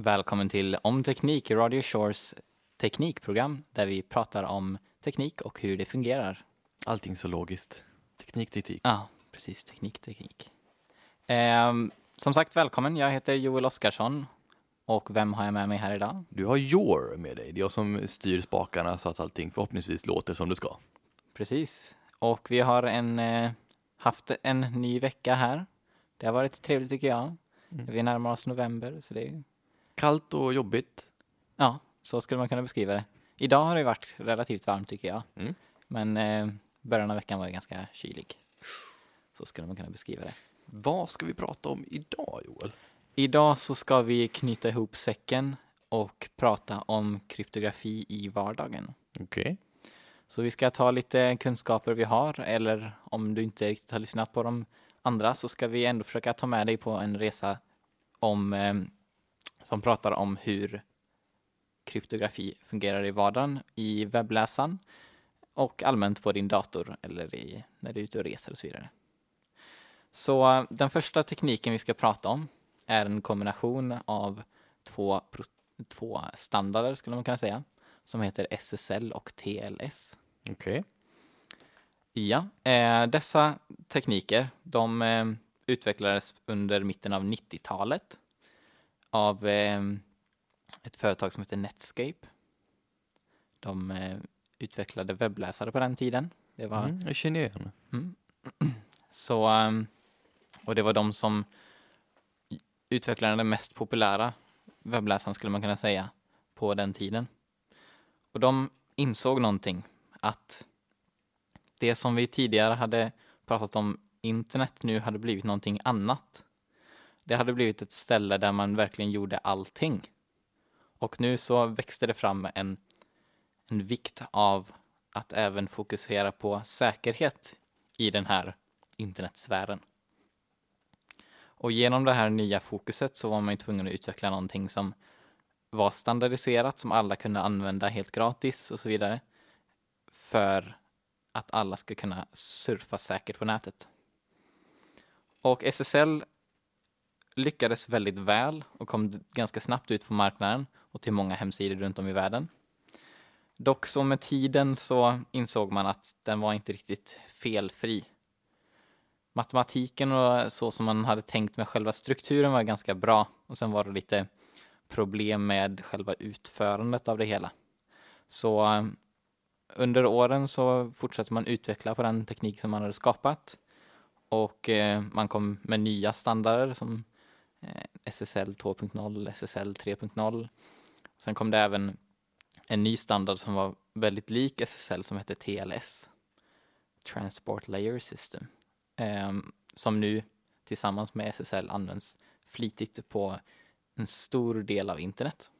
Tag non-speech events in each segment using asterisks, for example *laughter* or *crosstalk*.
Välkommen till Om Teknik, Radio Shores teknikprogram där vi pratar om teknik och hur det fungerar. Allting så logiskt. Teknik, teknik. Ja, precis. Teknik, teknik. Ehm, som sagt, välkommen. Jag heter Joel Oskarsson. Och vem har jag med mig här idag? Du har your med dig. Det är jag som styr spakarna så att allting förhoppningsvis låter som det ska. Precis. Och vi har en, eh, haft en ny vecka här. Det har varit trevligt tycker jag. Mm. Vi närmar oss november, så det är Kallt och jobbigt. Ja, så skulle man kunna beskriva det. Idag har det varit relativt varmt tycker jag. Mm. Men eh, början av veckan var ju ganska kylig. Så skulle man kunna beskriva det. Vad ska vi prata om idag, Joel? Idag så ska vi knyta ihop säcken och prata om kryptografi i vardagen. Okej. Så vi ska ta lite kunskaper vi har, eller om du inte riktigt har lyssnat på de andra så ska vi ändå försöka ta med dig på en resa om, eh, som pratar om hur kryptografi fungerar i vardagen, i webbläsaren och allmänt på din dator eller i, när du är ute och reser och så vidare. Så eh, den första tekniken vi ska prata om är en kombination av två, två standarder skulle man kunna säga, som heter SSL och TLS. Okej. Ja, eh, dessa tekniker de eh, utvecklades under mitten av 90-talet av eh, ett företag som heter Netscape. De eh, utvecklade webbläsare på den tiden. Det var Mm, jag känner igen. Mm. *clears throat* Så, ehm, och det var de som utvecklade den mest populära webbläsaren skulle man kunna säga på den tiden. Och de insåg någonting att det som vi tidigare hade pratat om internet nu hade blivit någonting annat. Det hade blivit ett ställe där man verkligen gjorde allting. Och nu så växte det fram en, en vikt av att även fokusera på säkerhet i den här internetsfären. Och genom det här nya fokuset så var man ju tvungen att utveckla någonting som var standardiserat, som alla kunde använda helt gratis och så vidare. För att alla ska kunna surfa säkert på nätet. Och SSL lyckades väldigt väl och kom ganska snabbt ut på marknaden och till många hemsidor runt om i världen. Dock så med tiden så insåg man att den var inte riktigt felfri. Matematiken och så som man hade tänkt med själva strukturen var ganska bra och sen var det lite problem med själva utförandet av det hela. Så eh, under åren så fortsatte man utveckla på den teknik som man hade skapat och eh, man kom med nya standarder som SSL 2.0, SSL 3.0. Sen kom det även en ny standard som var väldigt lik SSL som hette TLS, Transport Layer System, ehm, som nu tillsammans med SSL används flitigt på en stor del av internet.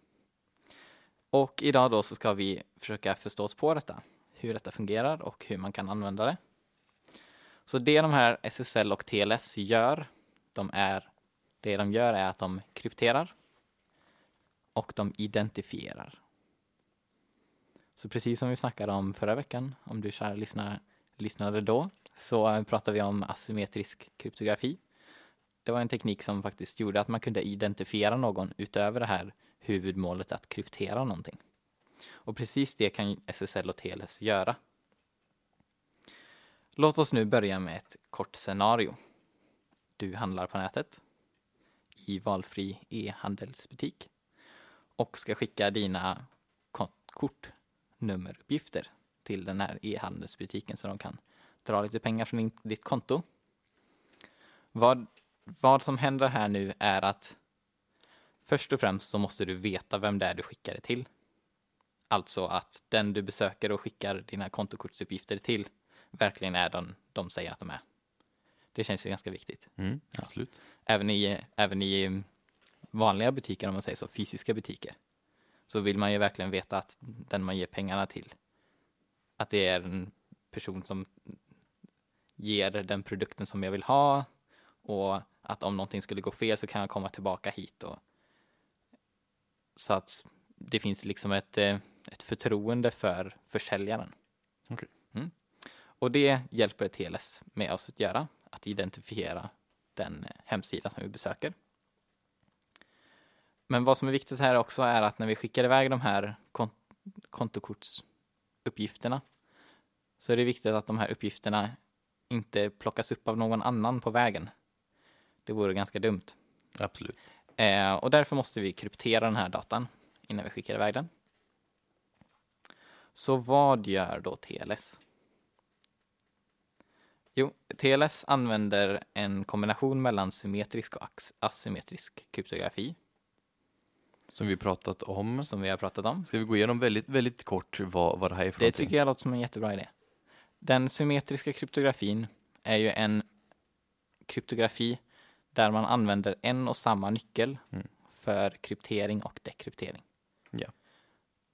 Och idag då så ska vi försöka förstå oss på detta, hur detta fungerar och hur man kan använda det. Så det de här SSL och TLS gör, de är, det de gör är att de krypterar och de identifierar. Så precis som vi snackade om förra veckan, om du kära lyssnare lyssnade då, så pratade vi om asymmetrisk kryptografi. Det var en teknik som faktiskt gjorde att man kunde identifiera någon utöver det här huvudmålet att kryptera någonting. Och precis det kan SSL och TLS göra. Låt oss nu börja med ett kort scenario. Du handlar på nätet i valfri e-handelsbutik och ska skicka dina kortnummeruppgifter till den här e-handelsbutiken så de kan dra lite pengar från din, ditt konto. Vad, vad som händer här nu är att först och främst så måste du veta vem det är du skickar det till. Alltså att den du besöker och skickar dina kontokortsuppgifter till verkligen är den de säger att de är. Det känns ju ganska viktigt. Mm, absolut. Även i, även i vanliga butiker, om man säger så, fysiska butiker, så vill man ju verkligen veta att den man ger pengarna till, att det är en person som ger den produkten som jag vill ha och att om någonting skulle gå fel så kan jag komma tillbaka hit och så att det finns liksom ett, eh, ett förtroende för försäljaren. Okej. Mm. Och det hjälper TLS med oss att göra, att identifiera den eh, hemsida som vi besöker. Men vad som är viktigt här också är att när vi skickar iväg de här kont kontokortsuppgifterna så är det viktigt att de här uppgifterna inte plockas upp av någon annan på vägen. Det vore ganska dumt. Absolut. Eh, och därför måste vi kryptera den här datan innan vi skickar iväg den. Så vad gör då TLS? Jo, TLS använder en kombination mellan symmetrisk och asymmetrisk kryptografi Som vi pratat om. som vi har pratat om. Ska vi gå igenom väldigt, väldigt kort vad, vad det här är för Det någonting? tycker jag låter som en jättebra idé. Den symmetriska kryptografin är ju en kryptografi där man använder en och samma nyckel Mm. för kryptering och dekryptering. Ja.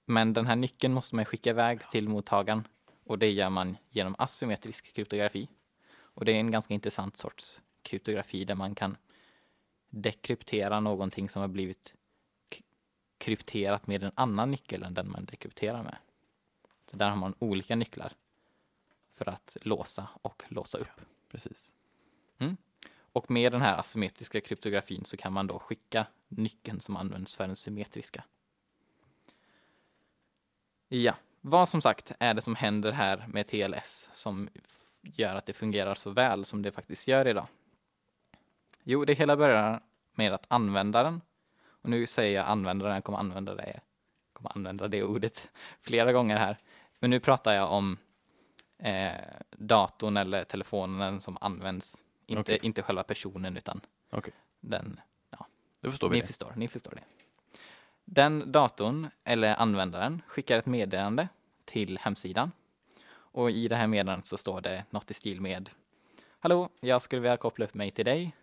Men den här nyckeln måste man skicka iväg till mottagaren och det gör man genom asymmetrisk kryptografi. Och det är en ganska intressant sorts kryptografi där man kan dekryptera någonting som har blivit krypterat med en annan nyckel än den man dekrypterar med. Så där har man olika nycklar för att låsa och låsa upp. Precis. Och med den här asymmetriska kryptografin så kan man då skicka nyckeln som används för den symmetriska. Ja, vad som sagt är det som händer här med TLS som gör att det fungerar så väl som det faktiskt gör idag? Jo, det hela börjar med att användaren, och nu säger jag användaren, jag kommer använda det, kommer använda det ordet *laughs* flera gånger här, men nu pratar jag om eh, datorn eller telefonen som används, inte, Okej. inte själva personen utan Okej. den Då förstår ni det. förstår, ni förstår det. Den datorn, eller användaren, skickar ett meddelande till hemsidan. Och i det här meddelandet så står det något i stil med Hallå, jag skulle vilja koppla upp mig till dig.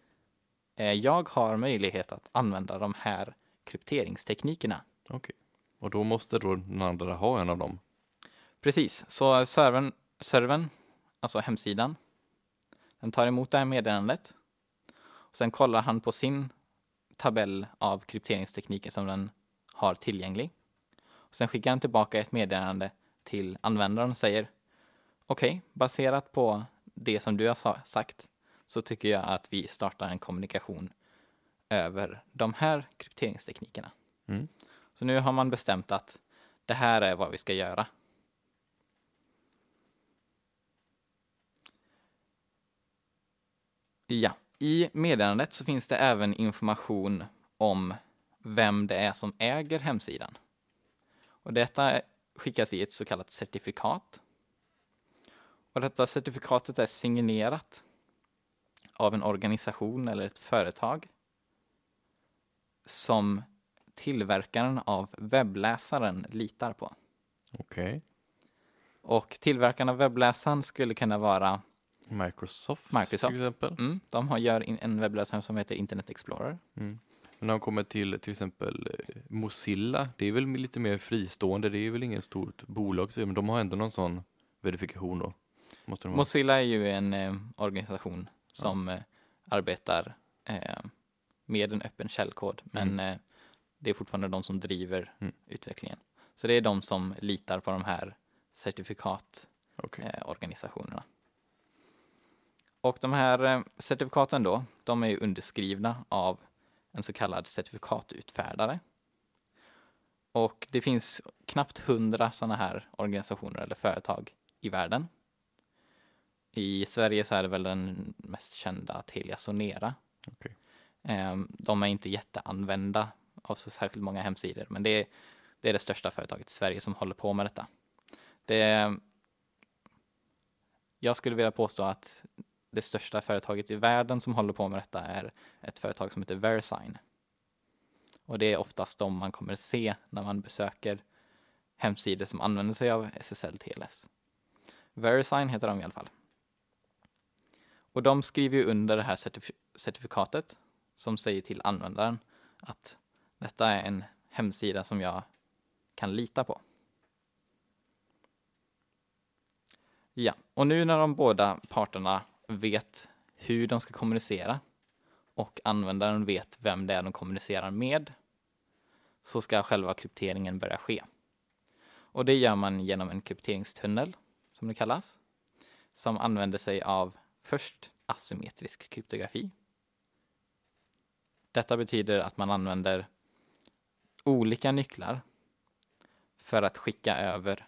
Eh, Jag har möjlighet att använda de här krypteringsteknikerna. Okej. Och då måste då den andra ha en av dem. Precis, så servern, servern, alltså hemsidan, den tar emot det här meddelandet. Och sen kollar han på sin tabell av krypteringstekniker som den har tillgänglig. Och sen skickar han tillbaka ett meddelande till användaren och säger Okej, baserat på det som du har sa- sagt så tycker jag att vi startar en kommunikation över de här krypteringsteknikerna. Mm. Så nu har man bestämt att det här är vad vi ska göra. Ja, i meddelandet så finns det även information om vem det är som äger hemsidan. Och detta skickas i ett så kallat certifikat. Och detta certifikatet är signerat av en organisation eller ett företag som tillverkaren av webbläsaren litar på. Okej. Och tillverkaren av webbläsaren skulle kunna vara Microsoft, Microsoft. till exempel. Mm, de har, gör in, en webbläsare som heter Internet Explorer. Mm. Men när de kommer till till exempel eh, Mozilla, det är väl lite mer fristående, det är väl ingen stort bolag, men de har ändå någon sån verifikation då? Måste de. Mozilla är ju en eh, organisation som eh, arbetar eh, med en öppen källkod, men Mm. det är fortfarande de som driver Mm. utvecklingen. Så det är de som litar på de här certifikatorganisationerna. Eh, organisationerna. Och de här eh, certifikaten då, de är ju underskrivna av en så kallad certifikatutfärdare. Och det finns knappt hundra sådana här organisationer eller företag i världen. I Sverige så är det väl den mest kända Telia Sonera. Okej. Ehm, De är inte jätteanvända av så särskilt många hemsidor, men det är, det är det största företaget i Sverige som håller på med detta. Det, jag skulle vilja påstå att det största företaget i världen som håller på med detta är ett företag som heter Verisign. Och det är oftast de man kommer se när man besöker hemsidor som använder sig av SSL TLS. Verisign heter de i alla fall. Och de skriver ju under det här certif- certifikatet som säger till användaren att detta är en hemsida som jag kan lita på. Ja, och nu när de båda parterna vet hur de ska kommunicera och användaren vet vem det är de kommunicerar med så ska själva krypteringen börja ske. Och det gör man genom en krypteringstunnel, som det kallas, som använder sig av först asymmetrisk kryptografi. Detta betyder att man använder olika nycklar för att skicka över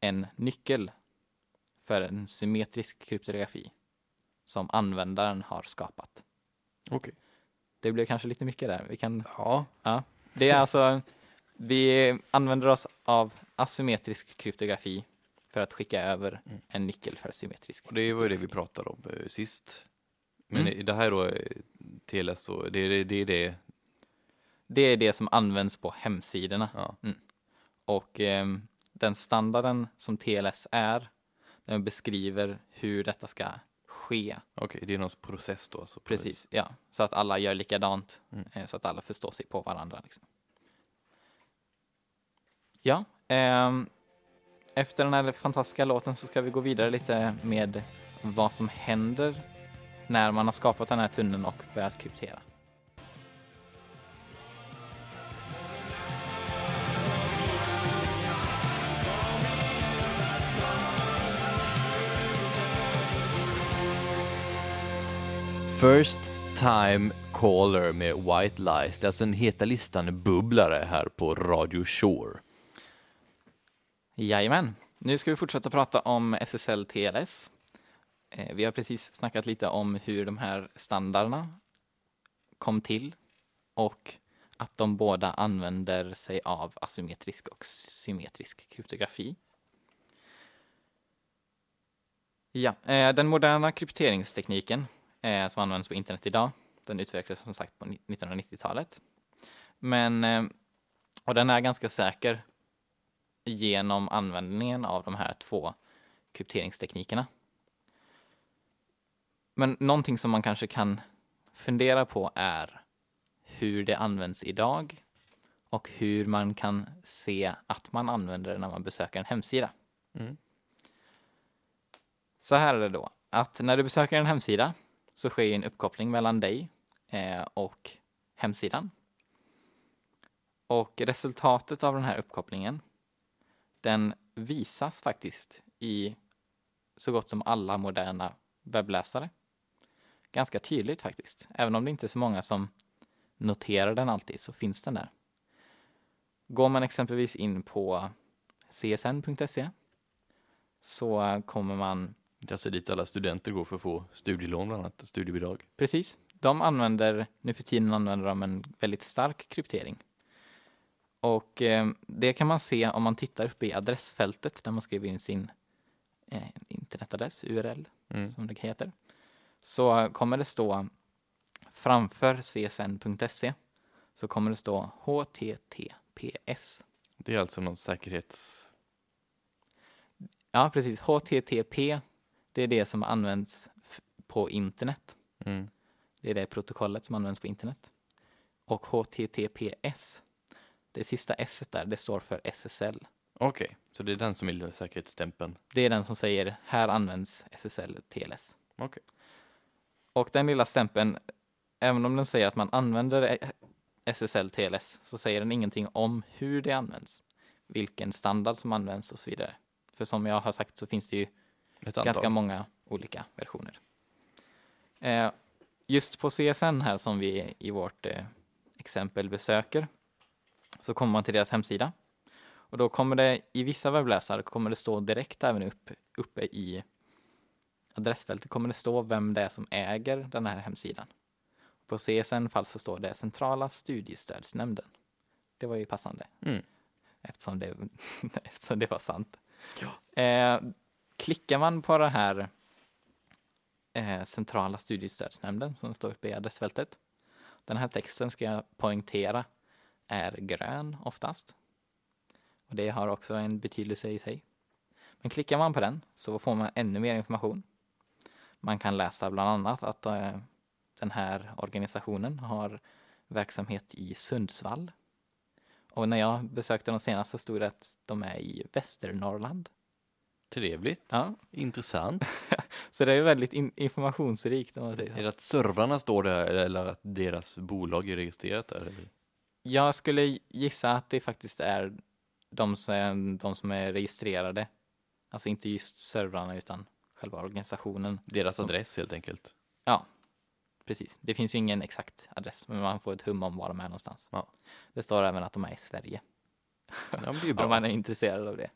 en nyckel för en symmetrisk kryptografi som användaren har skapat. Okej. Det blev kanske lite mycket där. Vi kan, Ja, det är alltså, vi använder oss av asymmetrisk kryptografi för att skicka över Mm. en nyckel för symmetrisk och det var ju det vi pratade om eh, sist. Men Mm. det här då, eh, TLS, och det är det, det, är det. Är det som används på hemsidorna. Ja. Och ehm, den standarden som TLS är, den beskriver hur detta ska ske. Okej, det är någon process då. Så process. Precis, ja. Så att alla gör likadant. Mm. eh, Så att alla förstår sig på varandra. Liksom. Ja, ehm, efter den här fantastiska låten så ska vi gå vidare lite med vad som händer när man har skapat den här tunneln och börjat kryptera. First time caller med White Lies. Det är alltså en Heta listan-bubblare här på Radio Shore. Jajamän. Nu ska vi fortsätta prata om SSL TLS. Eh, vi har precis snackat lite om hur de här standarderna kom till och att de båda använder sig av asymmetrisk och symmetrisk kryptografi. Ja, eh, den moderna krypteringstekniken eh, som används på internet idag, den utvecklades som sagt på 1990-talet. Men, och den är ganska säker genom användningen av de här två krypteringsteknikerna. Men någonting som man kanske kan fundera på är hur det används idag och hur man kan se att man använder det när man besöker en hemsida. Mm. Så här är det då, att när du besöker en hemsida så sker en uppkoppling mellan dig eh, och hemsidan. Och resultatet av den här uppkopplingen, den visas faktiskt i så gott som alla moderna webbläsare. Ganska tydligt faktiskt, även om det inte är så många som noterar den alltid så finns den där. Går man exempelvis in på csn.se så kommer man Det är alltså dit alla studenter går för att få studielån bland annat, studiebidrag. Precis. De använder, nu för tiden använder de en väldigt stark kryptering. Och eh, det kan man se om man tittar uppe i adressfältet där man skriver in sin eh, internetadress, URL Mm. som det heter. Så kommer det stå framför csn.se så kommer det stå HTTPS. Det är alltså någon säkerhets... Ja, precis. HTTP, det är det som används på internet. Mm. Det är det protokollet som används på internet. Och HTTPS, det sista S där, det står för SSL. Okej, så det är den som är säkerhetsstämpeln. Det är den som säger här används SSL TLS. Okej. Och den lilla stämpeln, även om den säger att man använder SSL TLS så säger den ingenting om hur det används, vilken standard som används och så vidare. För som jag har sagt så finns det ju ganska många olika versioner. Eh, just på CSN här som vi i vårt eh, exempel besöker så kommer man till deras hemsida och då kommer det i vissa webbläsare kommer det stå direkt även upp, uppe i adressfältet kommer det stå vem det är som äger den här hemsidan. På CSN fall så står det Centrala studiestödsnämnden. Det var ju passande Mm. eftersom det, *laughs* eftersom det var sant. Eh, klickar man på den här eh, centrala studiestödsnämnden som står uppe i adressfältet. Den här texten ska jag poängtera är grön oftast. Och det har också en betydelse i sig. Men klickar man på den så får man ännu mer information. Man kan läsa bland annat att eh, den här organisationen har verksamhet i Sundsvall. Och när jag besökte dem senast så stod det att de är i Västernorrland. Trevligt. Ja, Intressant. *laughs* så det är väldigt in- informationsrikt om man säger är så. det att servrarna står där eller att deras bolag är registrerat där? Eller? Jag skulle gissa att det faktiskt är de som är, de som är registrerade. Alltså inte just servrarna utan själva organisationen. Deras Som- adress helt enkelt. Ja. precis. Det finns ju ingen exakt adress, men man får ett hum om var de är någonstans. Ja. Det står även att de är i Sverige, Ja, det *laughs* om man är intresserad av det.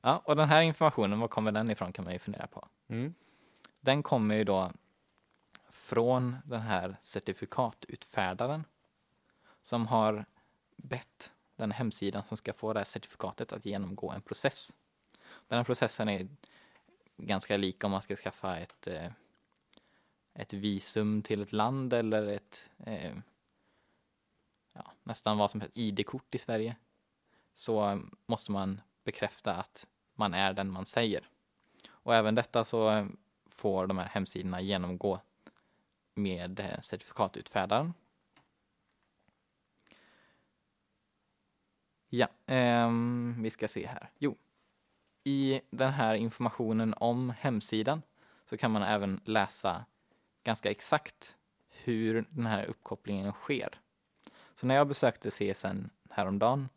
Ja, och den här informationen, var kommer den ifrån kan man ju fundera på. Mm. Den kommer ju då från den här certifikatutfärdaren som har bett den hemsidan som ska få det här certifikatet att genomgå en process. Den här processen är ganska lik om man ska skaffa ett, eh, ett visum till ett land eller ett eh, ja, nästan vad som helst ID-kort i Sverige. Så eh, måste man bekräfta att man är den man säger. Och även detta så får de här hemsidorna genomgå med certifikatutfärdaren. Ja, ehm, vi ska se här. Jo, i den här informationen om hemsidan så kan man även läsa ganska exakt hur den här uppkopplingen sker. Så när jag besökte CSN häromdagen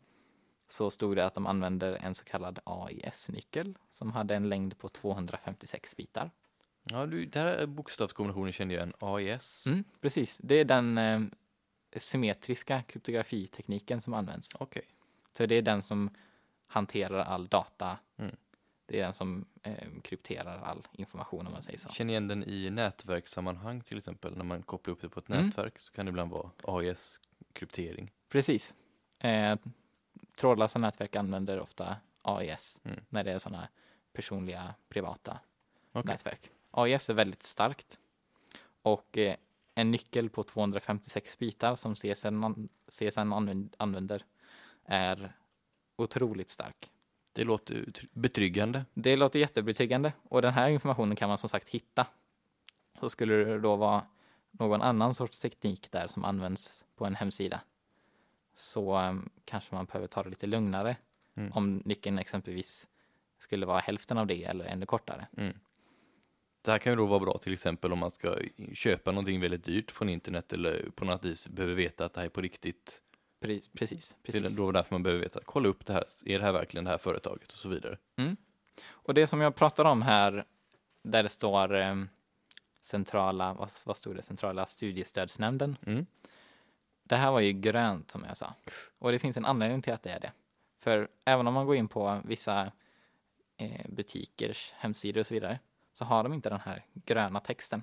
så stod det att de använder en så kallad AIS-nyckel som hade en längd på 256 bitar. Ja, du, det här är bokstavskombinationen kände jag igen. AIS. Mm, precis, det är den eh, symmetriska kryptografitekniken som används. Okej. Så det är den som hanterar all data. Mm. Det är den som eh, krypterar all information om man säger så. Känner igen den i nätverkssammanhang till exempel. När man kopplar upp det på ett Mm. nätverk så kan det ibland vara AIS-kryptering. Precis. Eh, trådlösa nätverk använder ofta AIS Mm. när det är sådana personliga privata Okej. nätverk. AIS är väldigt starkt och eh, en nyckel på 256 bitar som CSN, an- CSN använd- använder är otroligt stark. Det låter betryggande. Det låter jättebetryggande och den här informationen kan man som sagt hitta. Så skulle det då vara någon annan sorts teknik där som används på en hemsida så um, kanske man behöver ta det lite lugnare Mm. om nyckeln exempelvis skulle vara hälften av det eller ännu kortare. Mm. Det här kan ju då vara bra till exempel om man ska köpa någonting väldigt dyrt från internet eller på något vis behöver veta att det här är på riktigt. Pre- precis, Det är precis. då därför man behöver veta, kolla upp det här, är det här verkligen det här företaget och så vidare. Och det som jag pratar om här, där det står eh, centrala, vad, vad stod det, centrala studiestödsnämnden. Mm. Det här var ju grönt som jag sa. Och det finns en anledning till att det är det. För även om man går in på vissa eh, butikers hemsidor och så vidare så har de inte den här gröna texten.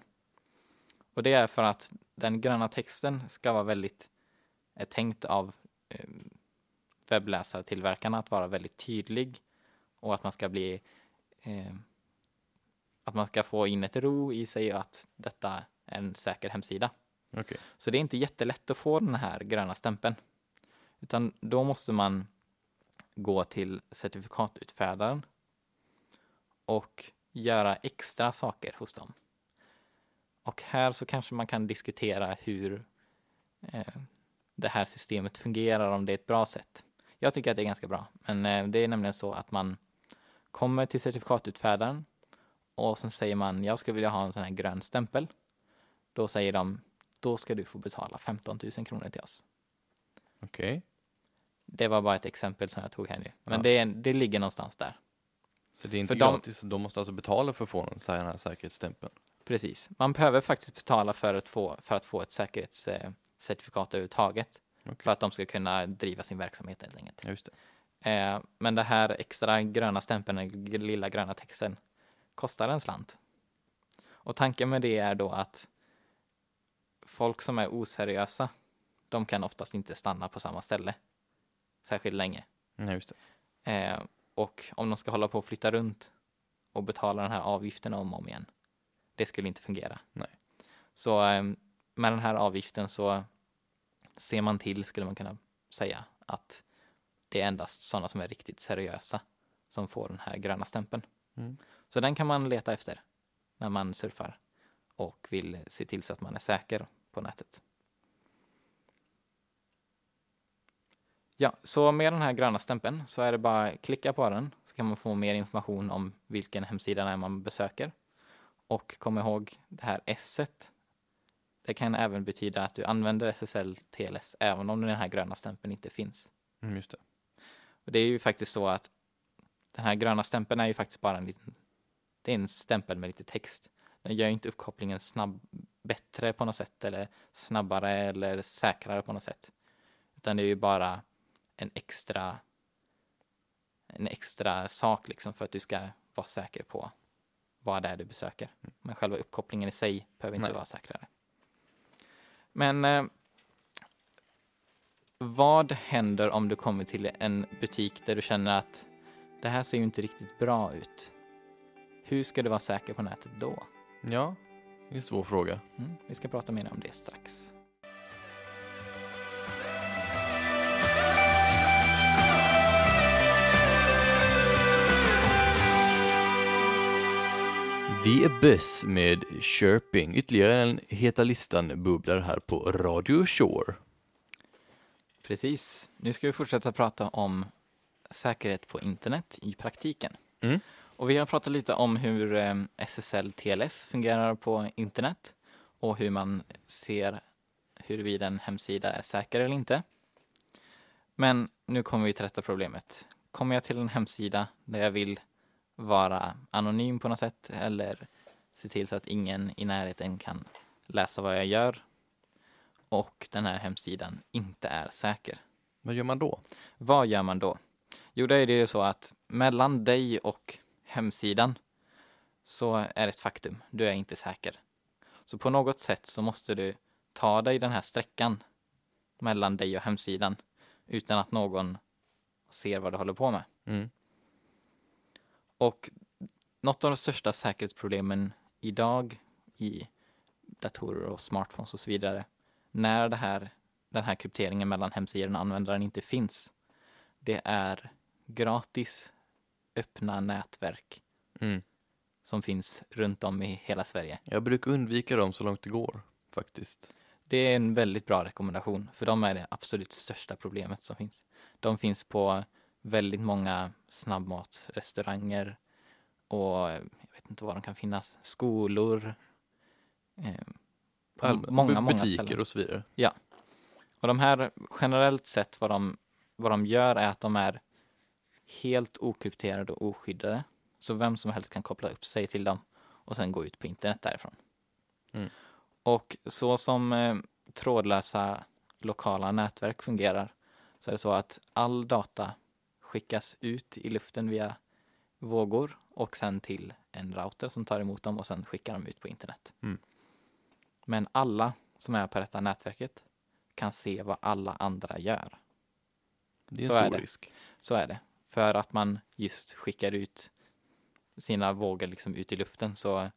Och det är för att den gröna texten ska vara väldigt är tänkt av eh, webbläsartillverkarna att vara väldigt tydlig och att man ska bli eh, att man ska få in ett ro i sig och att detta är en säker hemsida. Okej. Så det är inte jättelätt att få den här gröna stämpeln. Utan då måste man gå till certifikatutfärdaren och göra extra saker hos dem. Och här så kanske man kan diskutera hur eh, det här systemet fungerar, om det är ett bra sätt. Jag tycker att det är ganska bra, men eh, det är nämligen så att man kommer till certifikatutfärdaren och så säger man jag skulle vilja ha en sån här grön stämpel. Då säger de då ska du få betala 15 000 kronor till oss. Okej. Det var bara ett exempel som jag tog här nu. Men Ja. det, det ligger någonstans där. Så det är inte För de- gratis, de måste alltså betala för att få en sån här säkerhetsstämpel. Precis. Man behöver faktiskt betala för att få, för att få ett säkerhetscertifikat överhuvudtaget. Okej. För att de ska kunna driva sin verksamhet helt enkelt. Just det. Eh, men det här extra gröna stämpeln, den lilla gröna texten, kostar en slant. Och tanken med det är då att folk som är oseriösa, de kan oftast inte stanna på samma ställe särskilt länge. Ja, just det. Eh, och om de ska hålla på och flytta runt och betala den här avgiften om och om igen, det skulle inte fungera. Nej. Så eh, med den här avgiften så ser man till, skulle man kunna säga, att det är endast sådana som är riktigt seriösa som får den här gröna stämpeln. Mm. Så den kan man leta efter när man surfar och vill se till så att man är säker på nätet. Ja, så med den här gröna stämpeln så är det bara att klicka på den så kan man få mer information om vilken hemsida man besöker. Och kom ihåg det här s -et. Det kan även betyda att du använder SSL TLS även om den här gröna stämpeln inte finns. Mm, just det. Och det är ju faktiskt så att den här gröna stämpeln är ju faktiskt bara en liten, det är en stämpel med lite text. Den gör inte uppkopplingen snabb, bättre på något sätt eller snabbare eller säkrare på något sätt. Utan det är ju bara en extra en extra sak liksom för att du ska vara säker på vad det är du besöker. Men själva uppkopplingen i sig behöver inte Nej. vara säkrare. Men eh, vad händer om du kommer till en butik där du känner att det här ser ju inte riktigt bra ut? Hur ska du vara säker på nätet då? Ja, det är en svår fråga. Mm, vi ska prata mer om det strax. Vi är buss med Köping. Ytterligare en Heta listan-bubblar här på Radio Shore. Precis. Nu ska vi fortsätta prata om säkerhet på internet i praktiken. Mm. Och vi har pratat lite om hur eh, SSL TLS fungerar på internet och hur man ser huruvida en hemsida är säker eller inte. Men nu kommer vi till detta problemet. Kommer jag till en hemsida där jag vill vara anonym på något sätt eller se till så att ingen i närheten kan läsa vad jag gör och den här hemsidan inte är säker. Vad gör man då? Vad gör man då? Jo, då är det ju så att mellan dig och hemsidan så är det ett faktum. Du är inte säker. Så på något sätt så måste du ta dig den här sträckan mellan dig och hemsidan utan att någon ser vad du håller på med. Mm. Och något av de största säkerhetsproblemen idag i datorer och smartphones och så vidare, när det här, den här krypteringen mellan hemsidan och användaren inte finns, det är gratis öppna nätverk Mm. som finns runt om i hela Sverige. Jag brukar undvika dem så långt det går, faktiskt. Det är en väldigt bra rekommendation, för de är det absolut största problemet som finns. De finns på väldigt många snabbmatsrestauranger och jag vet inte var de kan finnas, skolor, eh, på All- många, många butiker ställen. och så vidare. Och de här, generellt sett vad de, vad de gör är att de är helt okrypterade och oskyddade. Så vem som helst kan koppla upp sig till dem och sen gå ut på internet därifrån. Mm. Och så som eh, trådlösa lokala nätverk fungerar så är det så att all data skickas ut i luften via vågor och sen till en router som tar emot dem och sen skickar dem ut på internet. Mm. Men alla som är på detta nätverket kan se vad alla andra gör. Det är en Så är stor det. risk. Så är det. För att man just skickar ut sina vågor liksom ut i luften så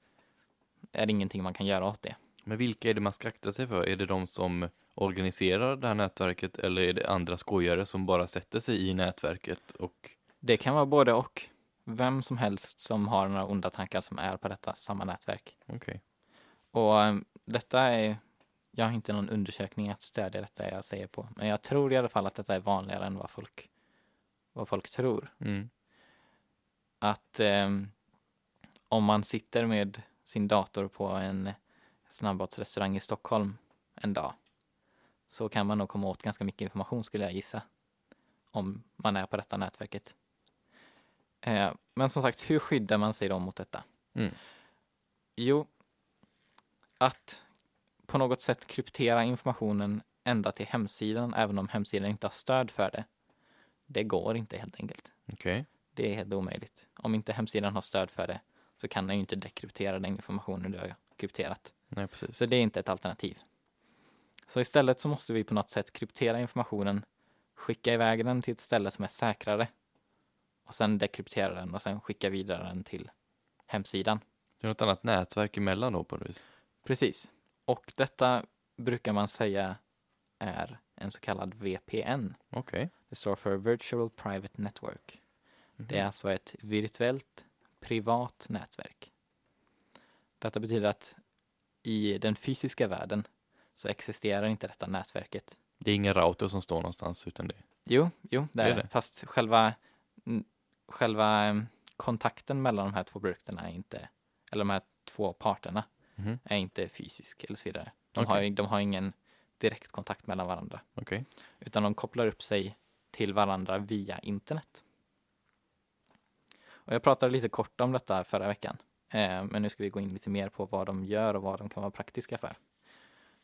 är det ingenting man kan göra åt det. Men vilka är det man ska akta sig för? Är det de som organiserar det här nätverket eller är det andra skojare som bara sätter sig i nätverket och Det kan vara både och. Vem som helst som har några onda tankar som är på detta samma nätverk. okej. Och eh, detta är, jag har inte någon undersökning att stödja detta jag säger på, men jag tror i alla fall att detta är vanligare än vad folk, vad folk tror. Mm. att eh, om man sitter med sin dator på en snabbmatsrestaurang i Stockholm en dag så kan man nog komma åt ganska mycket information skulle jag gissa. Om man är på detta nätverket. Eh, men som sagt, hur skyddar man sig då mot detta? Mm. Jo, att på något sätt kryptera informationen ända till hemsidan även om hemsidan inte har stöd för det. Det går inte helt enkelt. Okej. Det är helt omöjligt. Om inte hemsidan har stöd för det så kan den ju inte dekryptera den informationen du har krypterat. Nej, precis. Så det är inte ett alternativ. Så istället så måste vi på något sätt kryptera informationen, skicka iväg den till ett ställe som är säkrare och sen dekryptera den och sen skicka vidare den till hemsidan. Det är något annat nätverk emellan då på något vis. Precis. Och detta brukar man säga är en så kallad VPN. Okej. Det står för Virtual Private Network. Det är Mhm. alltså ett virtuellt privat nätverk. Detta betyder att i den fysiska världen så existerar inte detta nätverket. Det är ingen router som står någonstans utan det. Jo, jo, det är Det är det. Fast själva, mm, själva mm, kontakten mellan de här två produkterna är inte, eller de här två parterna Mhm. är inte fysisk eller så vidare. De, Okej. har, de har ingen direkt kontakt mellan varandra. Okej. utan de kopplar upp sig till varandra via internet. Och jag pratade lite kort om detta förra veckan. Eh, men nu ska vi gå in lite mer på vad de gör och vad de kan vara praktiska för.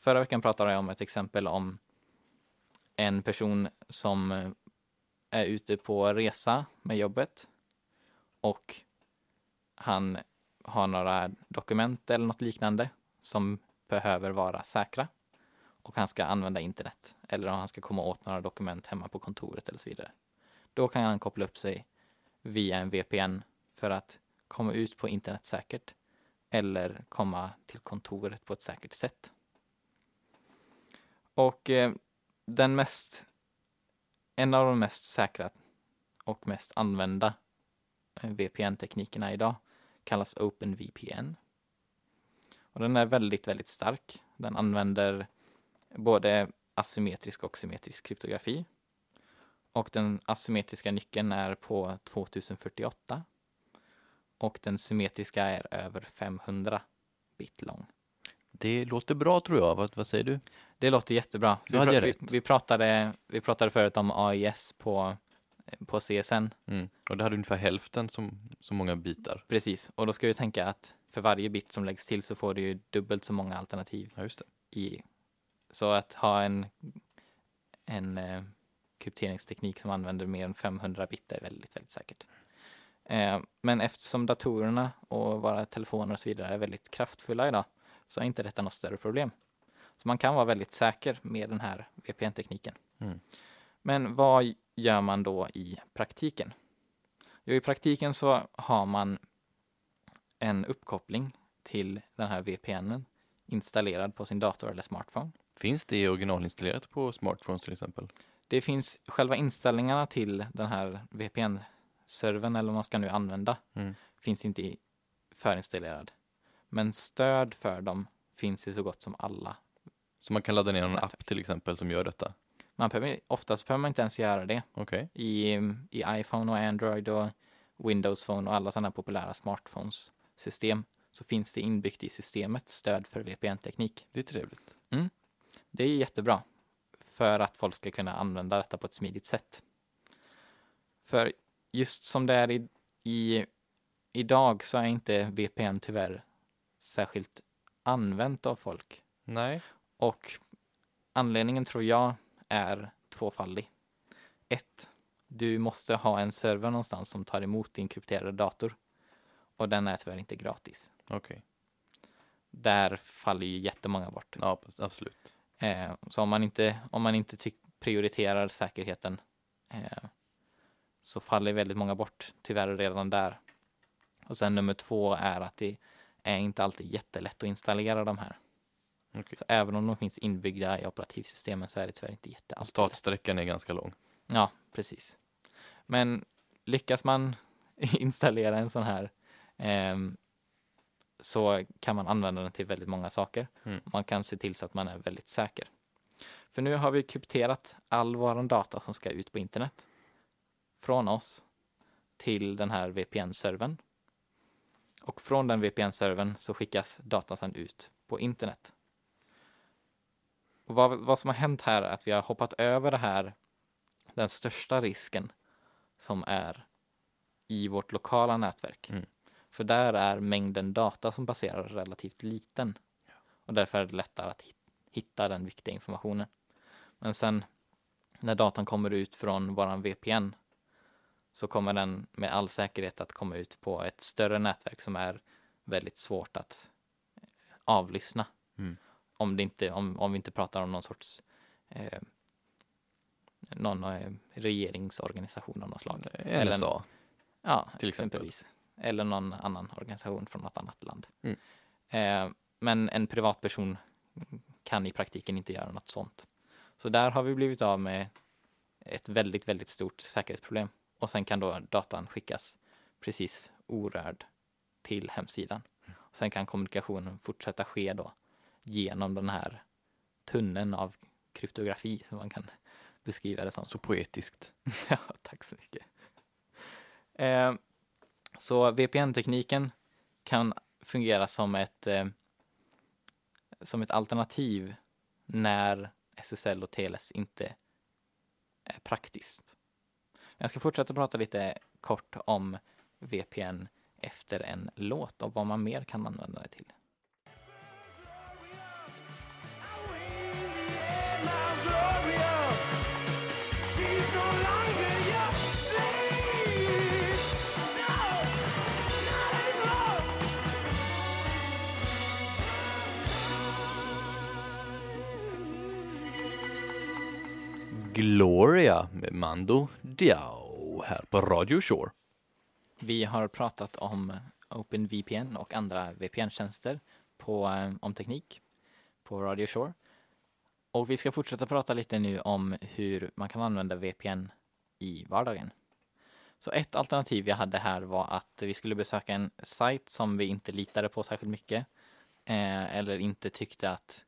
Förra veckan pratade jag om ett exempel om en person som eh, är ute på resa med jobbet och han har några dokument eller något liknande som behöver vara säkra och han ska använda internet eller om han ska komma åt några dokument hemma på kontoret eller så vidare. Då kan han koppla upp sig via en VPN för att komma ut på internet säkert eller komma till kontoret på ett säkert sätt. Och eh, den mest, en av de mest säkra och mest använda eh, VPN-teknikerna idag kallas OpenVPN. Och den är väldigt, väldigt stark. Den använder både asymmetrisk och symmetrisk kryptografi. Och den asymmetriska nyckeln är på 2048 och den symmetriska är över 500 bit lång. Det låter bra tror jag. Vad, vad säger du? Det låter jättebra. Vi, jag vi, vi, pratade, vi pratade förut om AIS på, på CSN. Mm. Och det hade ungefär hälften som, så många bitar. Precis, och då ska vi tänka att för varje bit som läggs till så får du ju dubbelt så många alternativ Ja, just det. i. Så att ha en, en eh, krypteringsteknik som använder mer än 500 bit är väldigt, väldigt säkert. Eh, men eftersom datorerna och våra telefoner och så vidare är väldigt kraftfulla idag så är inte detta något större problem. Så man kan vara väldigt säker med den här VPN-tekniken. Mm. Men vad gör man då i praktiken? Jo, i praktiken så har man en uppkoppling till den här VPNen installerad på sin dator eller smartphone. Finns det originalinstallerat på smartphones till exempel? Det finns själva inställningarna till den här VPN-servern eller vad man ska nu använda Mm. finns inte förinstallerad. Men stöd för dem finns i så gott som alla. Så man kan ladda ner en Nätverk. app till exempel som gör detta? Man behöver, oftast behöver man inte ens göra det. Okej. I, I iPhone och Android och Windows Phone och alla sådana populära smartphones-system så finns det inbyggt i systemet stöd för VPN-teknik. Det är trevligt. Det är jättebra för att folk ska kunna använda detta på ett smidigt sätt. För just som det är i, i, idag så är inte VPN tyvärr särskilt använt av folk. Nej. Och anledningen tror jag är tvåfaldig. Ett, du måste ha en server någonstans som tar emot din krypterade dator. Och den är tyvärr inte gratis. Okej. Där faller ju jättemånga bort. Ja, absolut. Eh, så om man inte, om man inte prioriterar säkerheten eh, så faller väldigt många bort, tyvärr redan där. Och sen nummer två är att det är inte alltid jättelätt att installera de här. Okej. Så även om de finns inbyggda i operativsystemen så är det tyvärr inte jätte alltid lätt. Startsträckan är ganska lång. Ja, precis. Men lyckas man *laughs* installera en sån här ehm, så kan man använda den till väldigt många saker. Mm. Man kan se till så att man är väldigt säker. För nu har vi krypterat all vår data som ska ut på internet från oss till den här VPN-servern. Och från den VPN-servern så skickas datan sedan ut på internet. Och vad, vad som har hänt här är att vi har hoppat över det här, den största risken som är i vårt lokala nätverk. Mm. För där är mängden data som passerar relativt liten. Och därför är det lättare att hit- hitta den viktiga informationen. Men sen när datan kommer ut från våran VPN så kommer den med all säkerhet att komma ut på ett större nätverk som är väldigt svårt att eh, avlyssna. Mm. Om, det inte, om, om vi inte pratar om någon sorts eh, någon eh, regeringsorganisation av något slag. Eller en- NSA. Ja, Till exempel. exempelvis. Eller någon annan organisation från något annat land. Mm. Eh, men en privatperson kan i praktiken inte göra något sånt. Så där har vi blivit av med ett väldigt, väldigt stort säkerhetsproblem. Och sen kan då datan skickas precis orörd till hemsidan. Och sen kan kommunikationen fortsätta ske då genom den här tunneln av kryptografi som man kan *laughs* beskriva det som. Så poetiskt. *laughs* Ja, tack så mycket. Eh, så VPN-tekniken kan fungera som ett, eh, som ett alternativ när SSL och TLS inte är praktiskt. Jag ska fortsätta prata lite kort om VPN efter en låt och vad man mer kan använda det till. Gloria med Mando Diao här på Radio Shore. Vi har pratat om OpenVPN och andra VPN-tjänster på eh, om teknik på Radio Shore. Och vi ska fortsätta prata lite nu om hur man kan använda VPN i vardagen. Så ett alternativ jag hade här var att vi skulle besöka en sajt som vi inte litade på särskilt mycket eh, eller inte tyckte att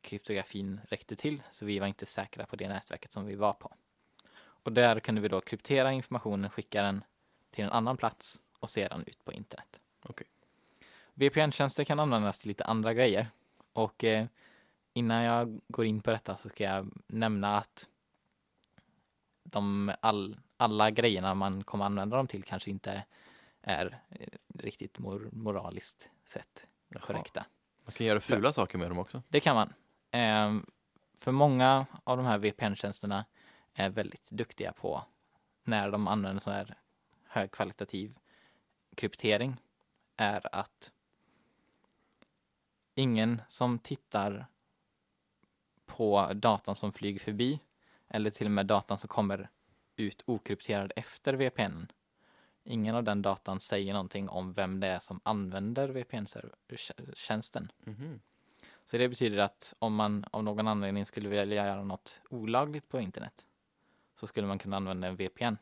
kryptografin räckte till, så vi var inte säkra på det nätverket som vi var på. Och där kunde vi då kryptera informationen, skicka den till en annan plats och sedan ut på internet. Okej. VPN-tjänster kan användas till lite andra grejer och eh, innan jag går in på detta så ska jag nämna att de all, alla grejerna man kommer använda dem till kanske inte är eh, riktigt mor moraliskt sett korrekta. Man kan göra fula saker med dem också. Det kan man. Ehm, för många av de här VPN-tjänsterna är väldigt duktiga på när de använder så här högkvalitativ kryptering är att ingen som tittar på datan som flyger förbi eller till och med datan som kommer ut okrypterad efter VPN. Ingen av den datan säger någonting om vem det är som använder VPN-tjänsten. Mhm. Så det betyder att om man av någon anledning skulle vilja göra något olagligt på internet så skulle man kunna använda en VPN.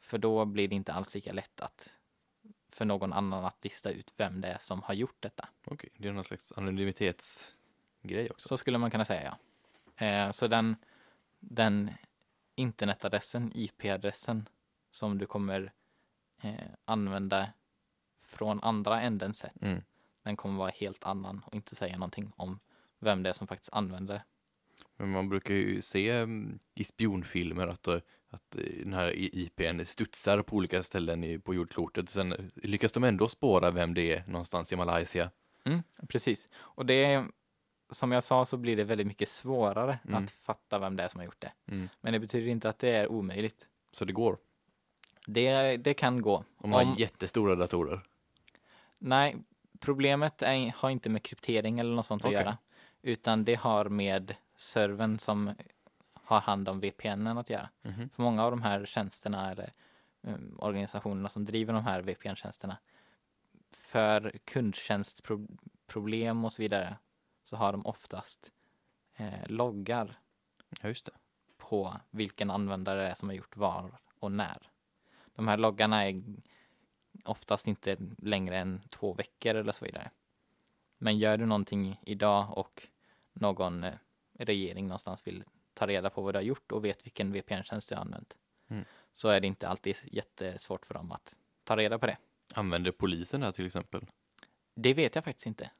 För då blir det inte alls lika lätt att för någon annan att lista ut vem det är som har gjort detta. Okej, det är någon slags anonymitetsgrej också. Så skulle man kunna säga, ja. Eh, så den, den internetadressen, IP-adressen som du kommer eh, använda från andra änden sett, Mm. den kommer vara helt annan och inte säga någonting om vem det är som faktiskt använder det. Men man brukar ju se mm, i spionfilmer att, eh, att eh, den här IPn studsar på olika ställen på jordklotet. Sen lyckas de ändå spåra vem det är någonstans i Malaysia. Mm, precis. Och det är, som jag sa så blir det väldigt mycket svårare Mm. att fatta vem det är som har gjort det. Mm. Men det betyder inte att det är omöjligt. Så det går. Det, det kan gå. Om man har jättestora datorer. Nej, problemet är, har inte med kryptering eller något sånt Okej. att göra. Utan det har med servern som har hand om VPNen att göra. Mhm. För många av de här tjänsterna eller um, organisationerna som driver de här VPN-tjänsterna för kundtjänstproblem och så vidare så har de oftast eh, loggar Ja, på vilken användare det är som har gjort var och när. De här loggarna är oftast inte längre än två veckor eller så vidare. Men gör du någonting idag och någon eh, regering någonstans vill ta reda på vad du har gjort och vet vilken VPN-tjänst du har använt Mm. så är det inte alltid jättesvårt för dem att ta reda på det. Använder polisen det här till exempel? Det vet jag faktiskt inte.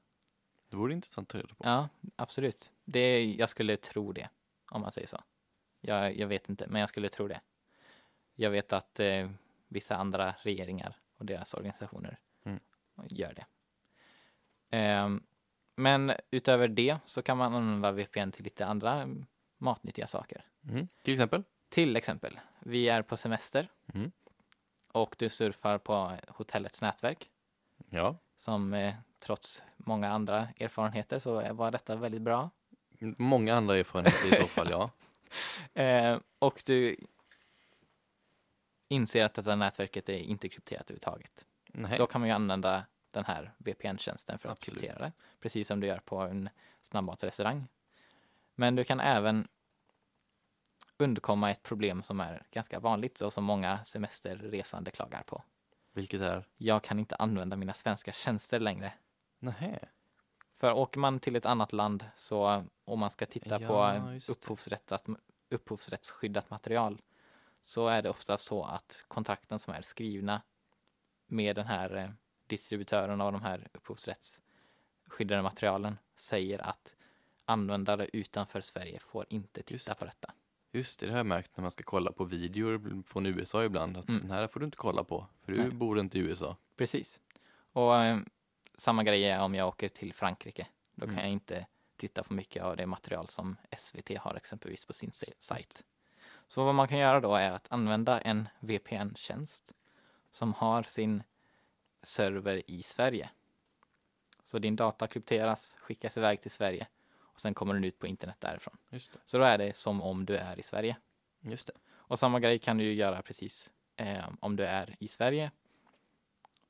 Det vore intressant att ta reda på. Ja, absolut. Det, jag skulle tro det, om man säger så. Jag, jag vet inte, men jag skulle tro det. Jag vet att eh, vissa andra regeringar och deras organisationer Mm. gör det. Ehm, men utöver det så kan man använda VPN till lite andra matnyttiga saker. Mm. Till exempel? Till exempel, vi är på semester Mm. och du surfar på hotellets nätverk. Ja. Som eh, trots många andra erfarenheter så var detta väldigt bra. Många andra erfarenheter i så fall, ja. *laughs* Eh, och du inser att detta nätverket är inte krypterat överhuvudtaget. Nej. Då kan man ju använda den här VPN-tjänsten för att Absolut. kryptera det. Precis som du gör på en snabbmatsrestaurang. Men du kan även undkomma ett problem som är ganska vanligt och som många semesterresande klagar på. Vilket är? Jag kan inte använda mina svenska tjänster längre. Nej. För åker man till ett annat land så om man ska titta Ja, på upphovsrättsskyddat material så är det ofta så att kontrakten som är skrivna med den här eh, distributören av de här upphovsrättsskyddade materialen säger att användare utanför Sverige får inte Just titta det. på detta. Just det, det har jag märkt när man ska kolla på videor från USA ibland, att Mm. den här får du inte kolla på, för du Nej. bor inte i USA. Precis. Och eh, samma grej är om jag åker till Frankrike. Då kan Mm. jag inte titta på mycket av det material som SVT har exempelvis på sin sajt. Så vad man kan göra då är att använda en VPN-tjänst som har sin server i Sverige. Så din data krypteras, skickas iväg till Sverige och sen kommer den ut på internet därifrån. Så då är det som om du är i Sverige. Just det. Och samma grej kan du ju göra precis eh, om du är i Sverige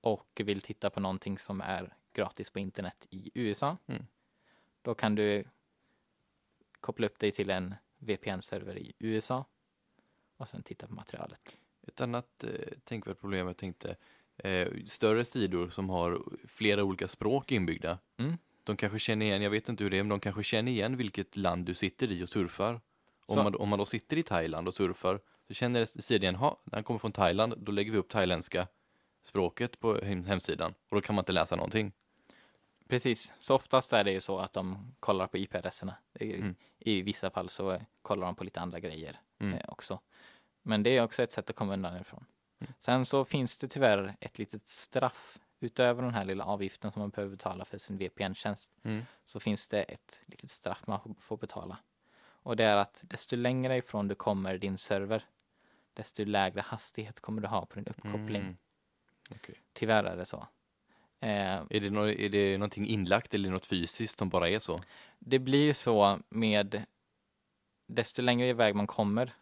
och vill titta på någonting som är gratis på internet i USA. Mm. Då kan du koppla upp dig till en VPN-server i USA och sen titta på materialet. Ett annat eh, tänkvärt problem jag tänkte, eh, större sidor som har flera olika språk inbyggda, Mm. de kanske känner igen, jag vet inte hur det är, men de kanske känner igen vilket land du sitter i och surfar. Om, man, om man då sitter i Thailand och surfar, så känner sidan igen, ha, han kommer från Thailand, då lägger vi upp thailändska språket på hem, hemsidan och då kan man inte läsa någonting. Precis, så oftast är det ju så att de kollar på IP-adresserna. Mm. I vissa fall så kollar de på lite andra grejer Mm. eh, också. Men det är också ett sätt att komma undan ifrån. Mm. Sen så finns det tyvärr ett litet straff utöver den här lilla avgiften som man behöver betala för sin VPN-tjänst. Mm. Så finns det ett litet straff man får betala. Och det är att desto längre ifrån du kommer din server, desto lägre hastighet kommer du ha på din uppkoppling. Mm. Okej. Tyvärr är det så. Eh, Är, det nå- är det någonting inlagt eller något fysiskt som bara är så? Det blir så med desto längre iväg man kommer,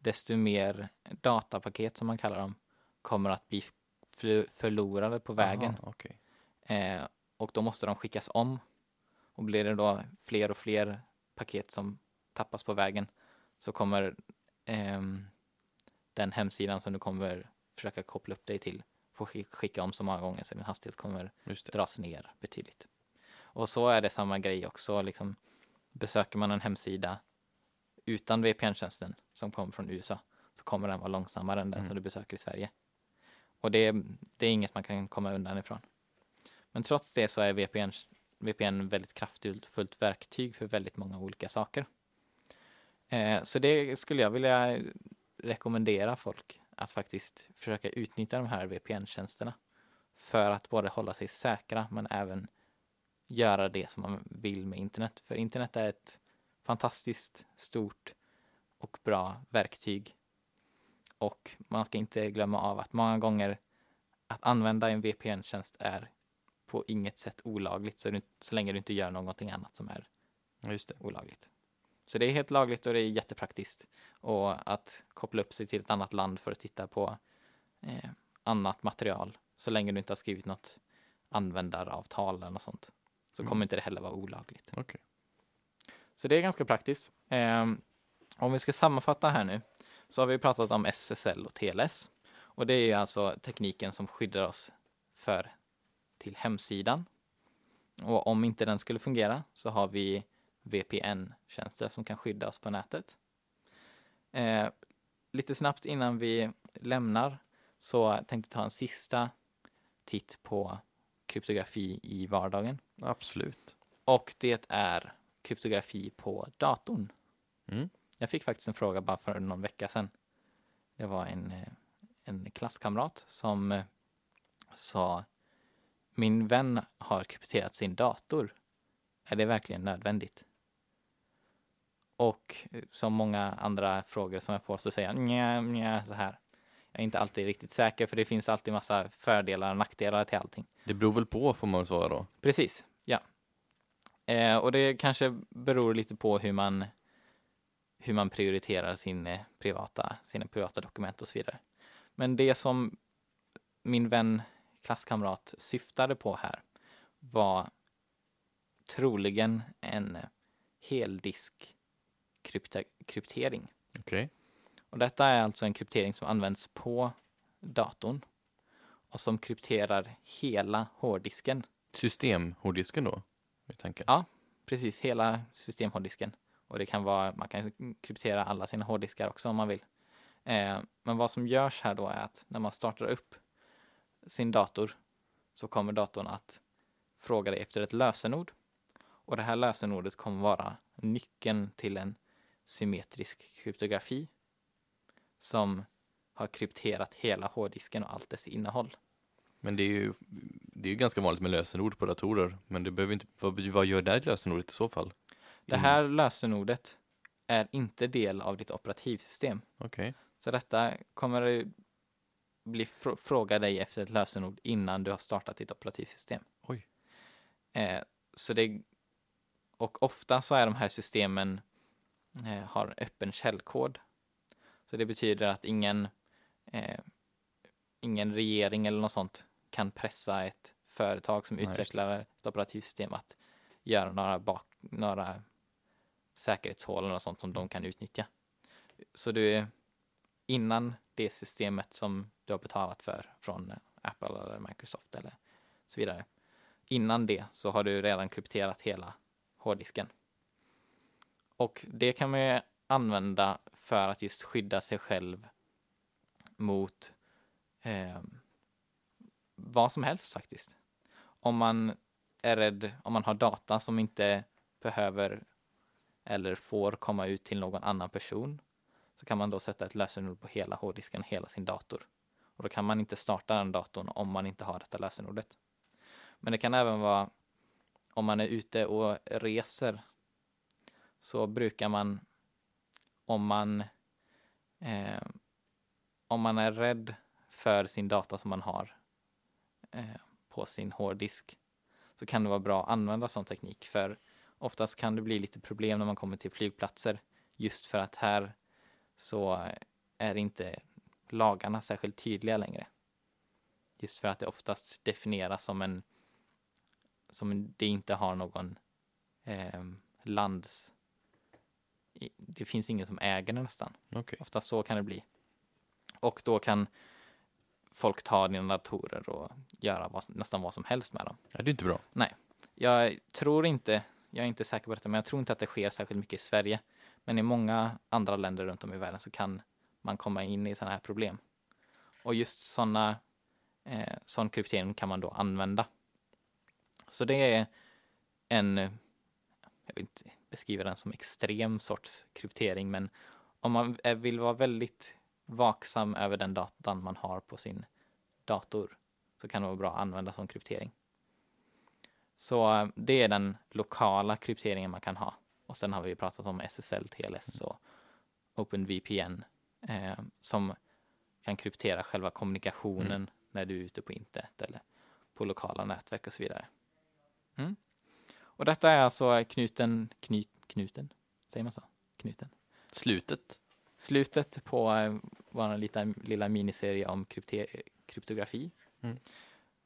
desto mer datapaket som man kallar dem kommer att bli förlorade på vägen. Aha, okej. Eh, och då måste de skickas om. Och blir det då fler och fler paket som tappas på vägen så kommer ehm, den hemsidan som du kommer försöka koppla upp dig till få skick- skicka om så många gånger så din hastighet kommer dras ner betydligt. Och så är det samma grej också. Liksom, besöker man en hemsida utan VPN-tjänsten som kommer från USA så kommer den vara långsammare än den Mm. som du besöker i Sverige. Och det, det är inget man kan komma undan ifrån. Men trots det så är VPN, VPN väldigt kraftfullt verktyg för väldigt många olika saker. Eh, så det skulle jag vilja rekommendera folk att faktiskt försöka utnyttja de här VPN-tjänsterna för att både hålla sig säkra men även göra det som man vill med internet. För internet är ett fantastiskt stort och bra verktyg. Och man ska inte glömma av att många gånger att använda en VPN-tjänst är på inget sätt olagligt så, du, så länge du inte gör någonting annat som är just det. olagligt. Så det är helt lagligt och det är jättepraktiskt. Och att koppla upp sig till ett annat land för att titta på eh, annat material så länge du inte har skrivit något användaravtal eller något sånt så Mm. kommer inte det heller vara olagligt. Okej. Så det är ganska praktiskt. Eh, om vi ska sammanfatta här nu så har vi pratat om SSL och TLS. Och det är alltså tekniken som skyddar oss för till hemsidan. Och om inte den skulle fungera så har vi VPN-tjänster som kan skydda oss på nätet. Eh, lite snabbt innan vi lämnar så tänkte jag ta en sista titt på kryptografi i vardagen. Absolut. Och det är kryptografi på datorn. Mm. Jag fick faktiskt en fråga bara för någon vecka sedan. Det var en, eh, en klasskamrat som eh, sa Min vän har krypterat sin dator. Är det verkligen nödvändigt? Och eh, som många andra frågor som jag får så säger jag nja, nja, så här. Jag är inte alltid riktigt säker för det finns alltid massa fördelar och nackdelar till allting. Det beror väl på, får man svara då. Precis. Eh, och det kanske beror lite på hur man, hur man prioriterar sin, eh, privata, sina privata dokument och så vidare. Men det som min vän, klasskamrat, syftade på här var troligen en heldisk kryptering. Okej. Och detta är alltså en kryptering som används på datorn och som krypterar hela hårddisken Systemhårddisken då? I tanken. Ja. precis hela systemhårddisken. Och det kan vara, man kan kryptera alla sina hårddiskar också om man vill. Eh, men vad som görs här då är att när man startar upp sin dator så kommer datorn att fråga dig efter ett lösenord. Och det här lösenordet kommer vara nyckeln till en symmetrisk kryptografi som har krypterat hela hårddisken och allt dess innehåll. Men det är ju, det är ju ganska vanligt med lösenord på datorer, men det behöver inte, vad, vad gör det lösenordet i så fall? Det här lösenordet är inte del av ditt operativsystem. Okej, Så detta kommer bli fr- fråga dig efter ett lösenord innan du har startat ditt operativsystem. Oj. Eh, så det, och ofta så är de här systemen eh, har öppen källkod. Så det betyder att ingen, eh, ingen regering eller något sånt kan pressa ett företag som det. utvecklar ett operativsystem att göra några, bak, några säkerhetshål något sånt som de kan utnyttja. Så du, innan det systemet som du har betalat för från Apple eller Microsoft eller så vidare. Innan det så har du redan krypterat hela hårddisken. Och det kan man ju använda för att just skydda sig själv mot eh, vad som helst faktiskt. Om man är rädd, om man har data som inte behöver eller får komma ut till någon annan person så kan man då sätta ett lösenord på hela hårddisken, hela sin dator. Och då kan man inte starta den datorn om man inte har detta lösenordet. Men det kan även vara om man är ute och reser så brukar man om man eh, om man är rädd för sin data som man har på sin hårddisk så kan det vara bra att använda sån teknik för oftast kan det bli lite problem när man kommer till flygplatser just för att här så är inte lagarna särskilt tydliga längre. Just för att det oftast definieras som en som en- det inte har någon eh, lands... Det finns ingen som äger den nästan. okej. Oftast så kan det bli. Och då kan folk ta dina datorer och göra vad, nästan vad som helst med dem. Ja, det är inte bra. Jag tror inte, jag är inte säker på detta, men jag tror inte att det sker särskilt mycket i Sverige. Men i många andra länder runt om i världen så kan man komma in i sådana här problem. Och just sådana, eh, sån kryptering kan man då använda. Så det är en, eh, jag vill inte beskriva den som extrem sorts kryptering, men om man är- vill vara väldigt vaksam över den datan man har på sin dator så kan det vara bra att använda sån kryptering. Så eh, det är den lokala krypteringen man kan ha. Och sen har vi pratat om SSL, TLS och OpenVPN eh, som kan kryptera själva kommunikationen när du är ute på internet eller på lokala nätverk och så vidare. Mm. Och detta är alltså knuten, knyt, knuten, säger man så? Knuten. Slutet. Slutet på eh, vår lilla, lilla miniserie om krypte, kryptografi. Mm.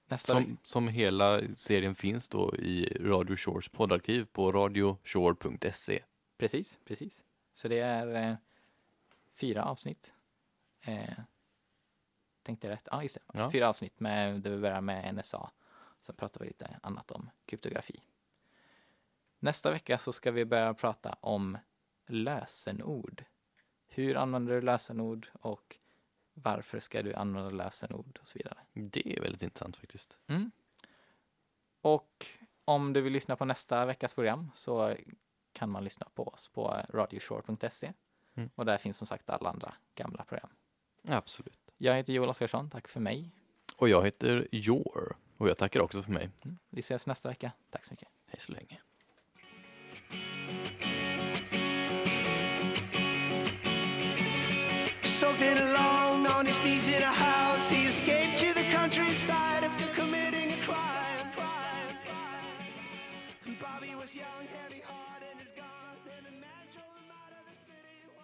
Nästa Som, som hela serien finns då i Radio Shores poddarkiv på radioshore.se. Precis, precis. Så det är eh, fyra avsnitt. Eh, tänkte jag rätt? Ja, just det. Ja. Fyra avsnitt med, där vi börjar med NSA. Sen pratar vi lite annat om kryptografi. Nästa vecka så ska vi börja prata om lösenord. Hur använder du lösenord och varför ska du använda lösenord och så vidare. Det är väldigt intressant faktiskt. Mm. Och om du vill lyssna på nästa veckas program så kan man lyssna på oss på radioshore.se. Mm. Och där finns som sagt alla andra gamla program. Absolut. Jag heter Joel Oskarsson, tack för mig. Och jag heter Jor och jag tackar också för mig. Mm. Vi ses nästa vecka. Tack så mycket. Hej så länge.